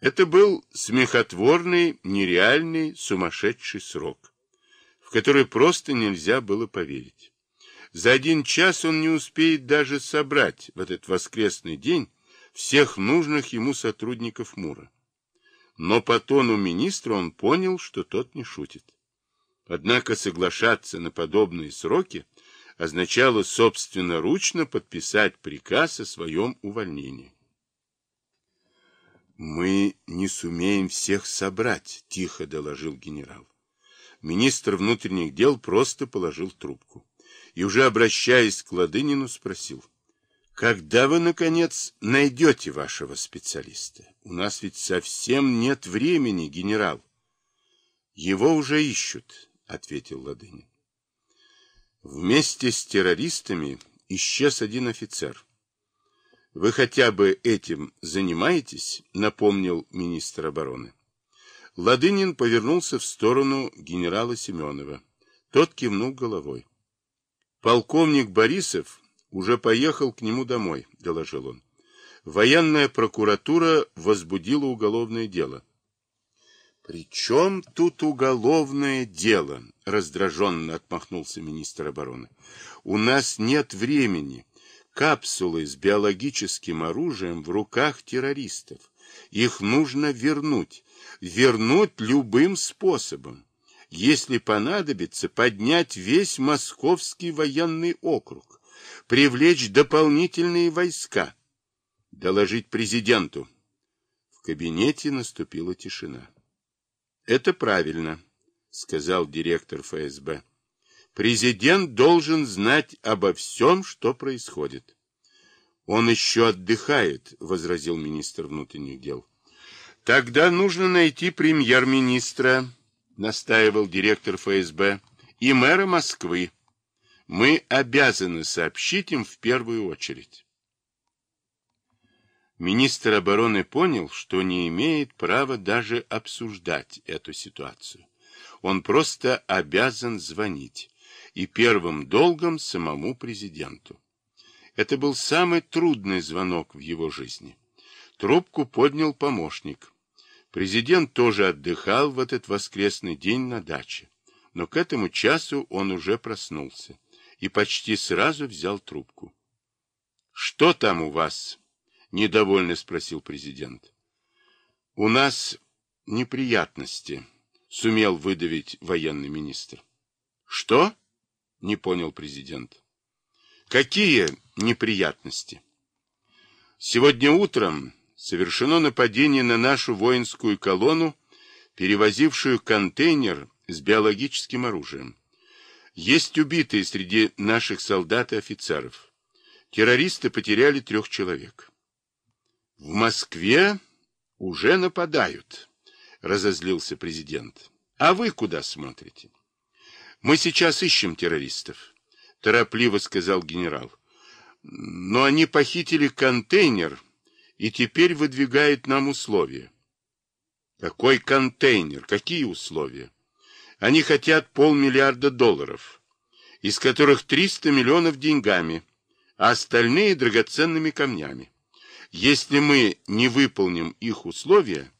Это был смехотворный, нереальный, сумасшедший срок, в который просто нельзя было поверить. За один час он не успеет даже собрать в этот воскресный день всех нужных ему сотрудников МУРа. Но по тону министра он понял, что тот не шутит. Однако соглашаться на подобные сроки означало собственноручно подписать приказ о своем увольнении. «Мы не сумеем всех собрать», — тихо доложил генерал. Министр внутренних дел просто положил трубку и, уже обращаясь к Ладынину, спросил, «Когда вы, наконец, найдете вашего специалиста? У нас ведь совсем нет времени, генерал». «Его уже ищут», — ответил Ладынин. Вместе с террористами исчез один офицер. Вы хотя бы этим занимаетесь? Напомнил министр обороны. Ладынин повернулся в сторону генерала Семенова. Тот кивнул головой. Полковник Борисов уже поехал к нему домой, доложил он. Военная прокуратура возбудила уголовное дело. «При чем тут уголовное дело?» — раздраженно отмахнулся министр обороны. «У нас нет времени капсулы с биологическим оружием в руках террористов. Их нужно вернуть. Вернуть любым способом. Если понадобится, поднять весь московский военный округ. Привлечь дополнительные войска. Доложить президенту. В кабинете наступила тишина. Это правильно, сказал директор ФСБ. Президент должен знать обо всем, что происходит. Он еще отдыхает, возразил министр внутренних дел. Тогда нужно найти премьер-министра, настаивал директор ФСБ, и мэра Москвы. Мы обязаны сообщить им в первую очередь. Министр обороны понял, что не имеет права даже обсуждать эту ситуацию. Он просто обязан звонить и первым долгом самому президенту. Это был самый трудный звонок в его жизни. Трубку поднял помощник. Президент тоже отдыхал в этот воскресный день на даче, но к этому часу он уже проснулся и почти сразу взял трубку. — Что там у вас? — недовольно спросил президент. — У нас неприятности, — сумел выдавить военный министр. — Что? — не понял президент. Какие неприятности? Сегодня утром совершено нападение на нашу воинскую колонну, перевозившую контейнер с биологическим оружием. Есть убитые среди наших солдат и офицеров. Террористы потеряли трех человек. В Москве уже нападают, разозлился президент. А вы куда смотрите? Мы сейчас ищем террористов, торопливо сказал генерал. Но они похитили контейнер и теперь выдвигают нам условия. Какой контейнер? Какие условия? Они хотят полмиллиарда долларов, из которых 300 миллионов деньгами, а остальные драгоценными камнями. Если мы не выполним их условия,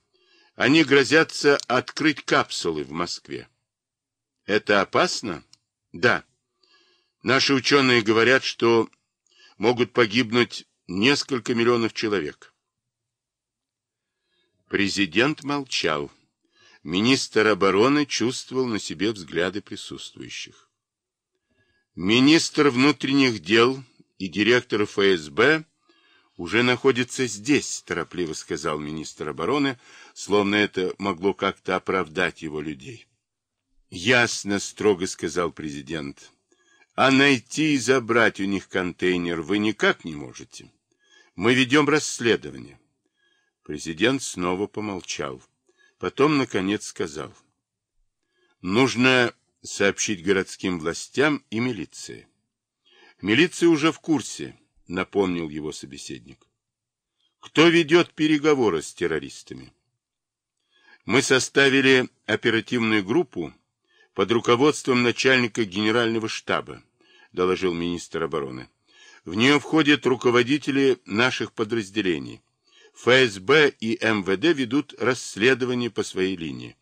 они грозятся открыть капсулы в Москве. Это опасно? Да. Наши ученые говорят, что могут погибнуть несколько миллионов человек. Президент молчал. Министр обороны чувствовал на себе взгляды присутствующих. Министр внутренних дел и директор ФСБ уже находятся здесь, торопливо сказал министр обороны, словно это могло как-то оправдать его людей. Ясно, строго сказал президент. А найти и забрать у них контейнер вы никак не можете. Мы ведем расследование. Президент снова помолчал. Потом, наконец, сказал. Нужно сообщить городским властям и милиции. Милиция уже в курсе, напомнил его собеседник. Кто ведет переговоры с террористами? Мы составили оперативную группу под руководством начальника генерального штаба, доложил министр обороны. В нее входят руководители наших подразделений, ФСБ и МВД ведут расследование по своей линии.